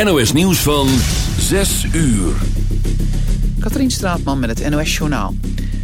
NOS Nieuws van 6 uur. Katrien Straatman met het NOS Journaal.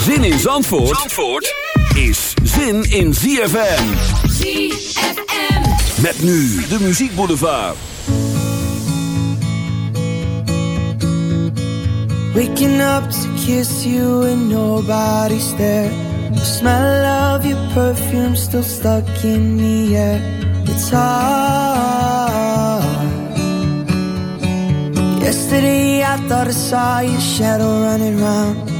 Zin in Zandvoort, Zandvoort is zin in ZFM. ZFM. Met nu de muziekboulevard. Waking up to kiss you and nobody's there. The smell of your perfume still stuck in the air. It's hard. Yesterday I thought I saw your shadow running round.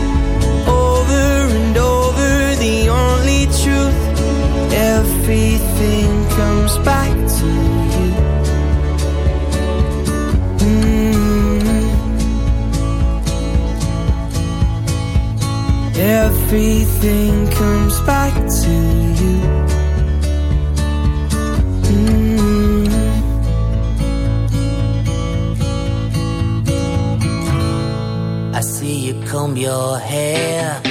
Everything comes back to you. Mm. Everything comes back to you. Mm. I see you comb your hair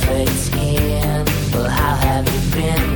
Perfect skin. Well, how have you been,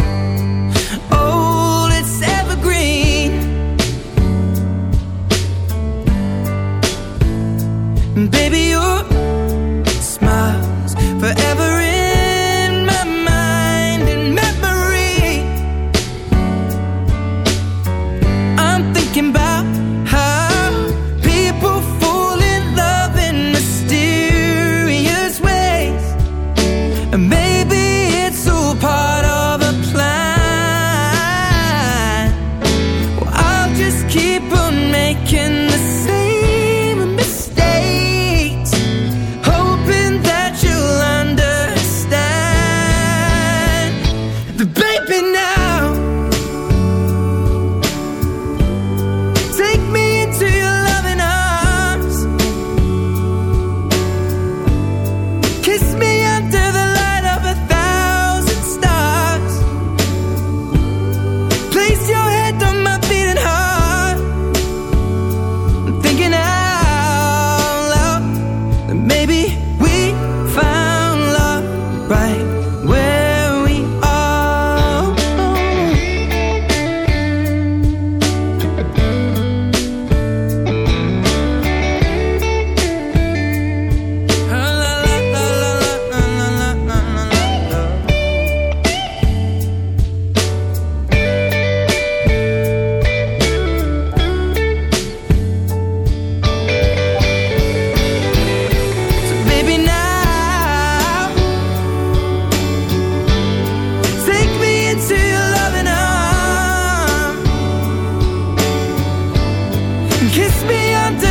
Kiss me under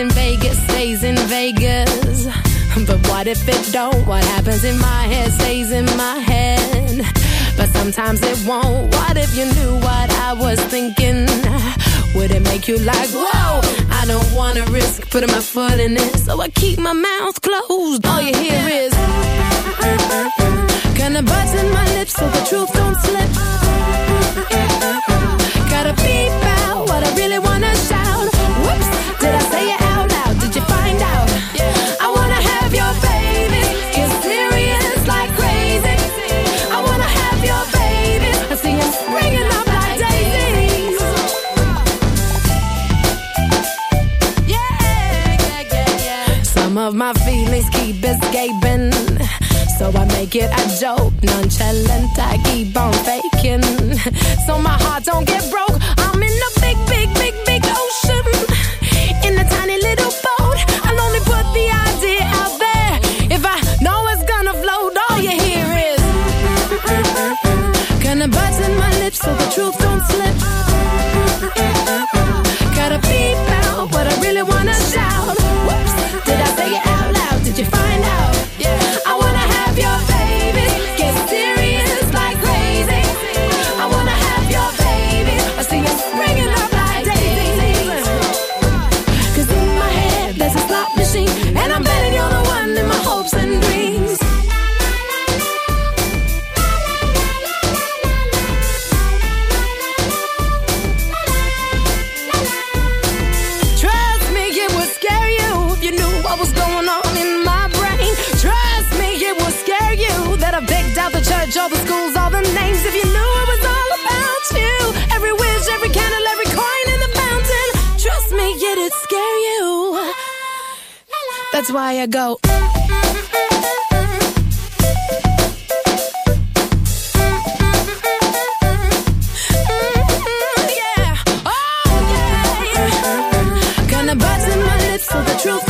in Vegas stays in Vegas. But what if it don't? What happens in my head stays in my head. But sometimes it won't. What if you knew what I was thinking? Would it make you like, whoa? I don't wanna risk putting my foot in it. So I keep my mouth closed. All you hear is, so the truth don't slip. It a joke, nonchalant. I keep on faking. So my heart don't get broke. why I go. Yeah. Oh, yeah. Kinda button my lips so the truth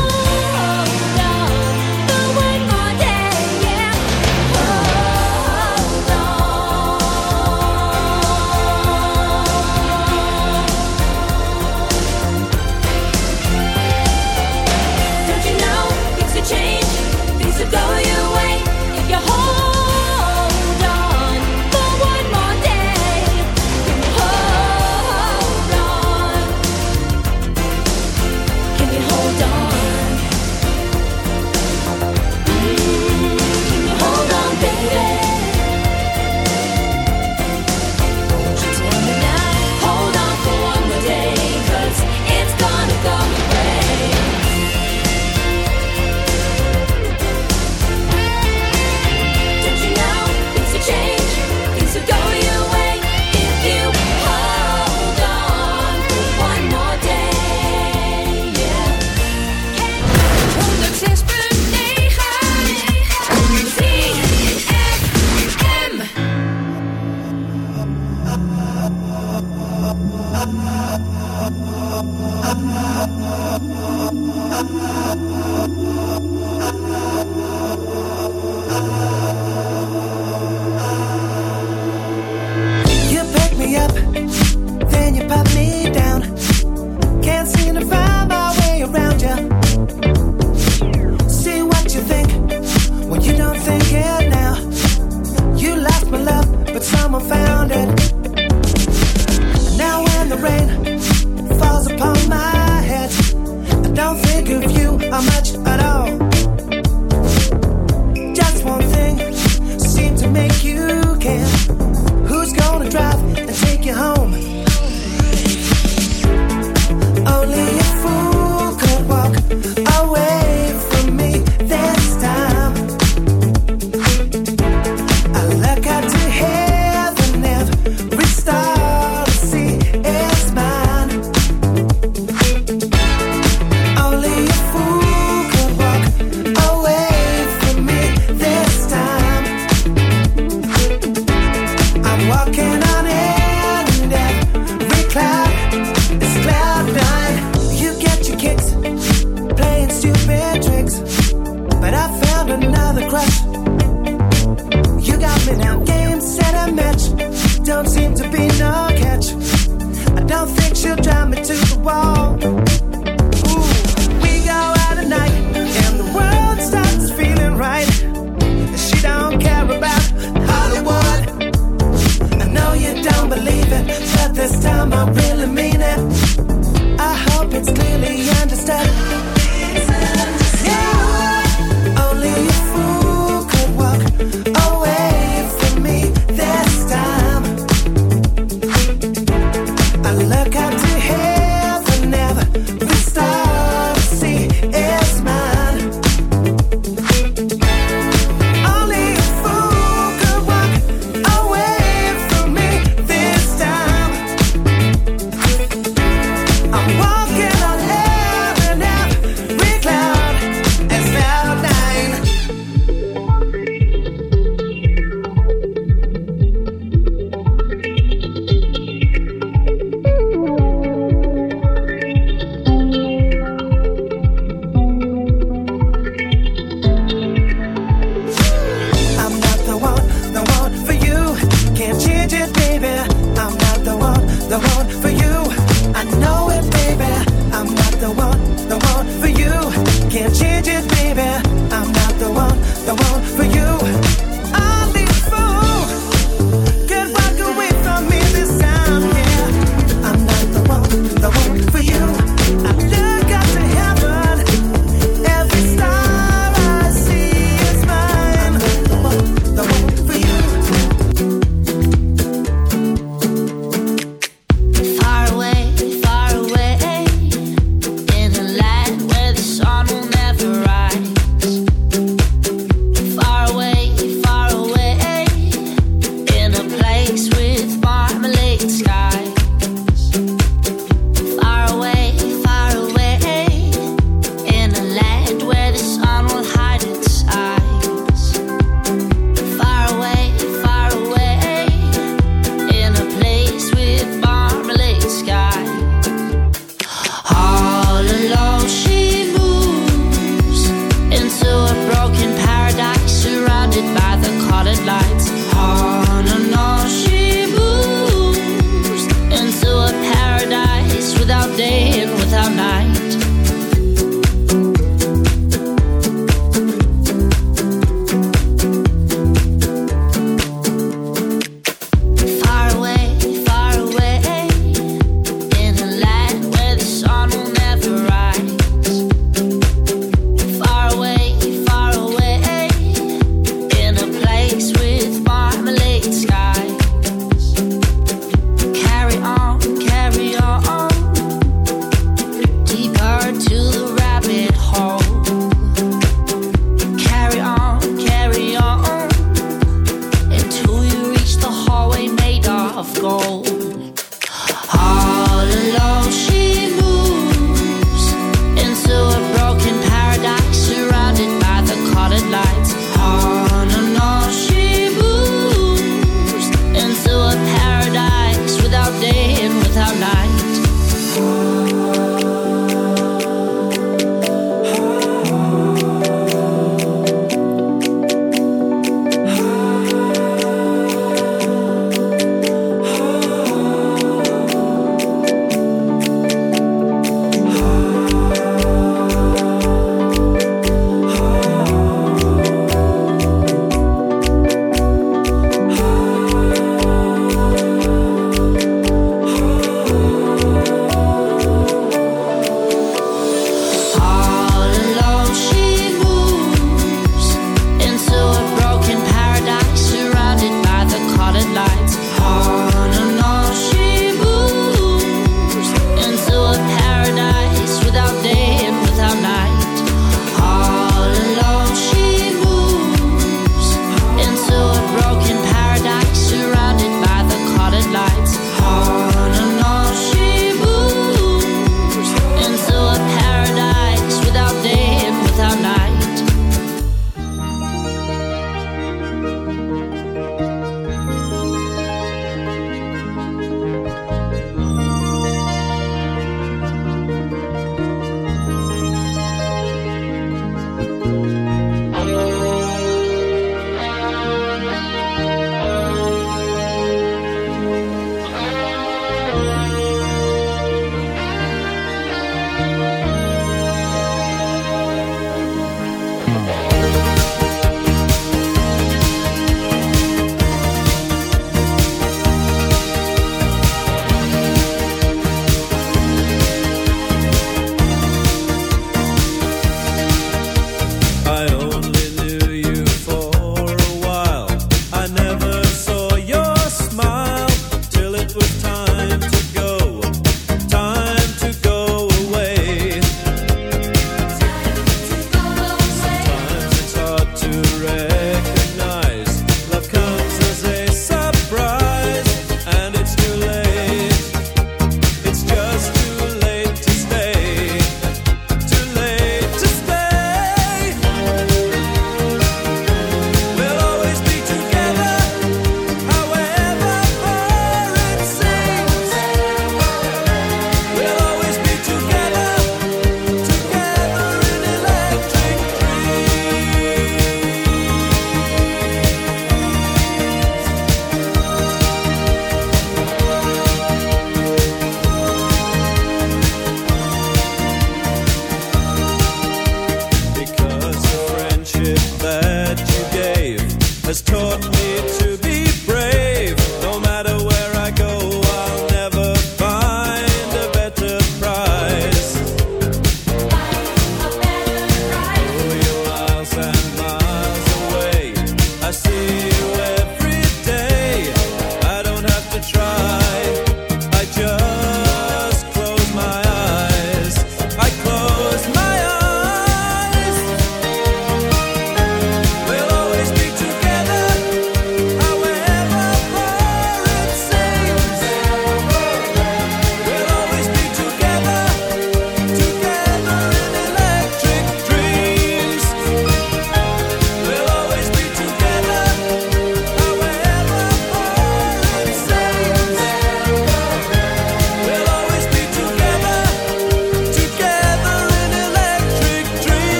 you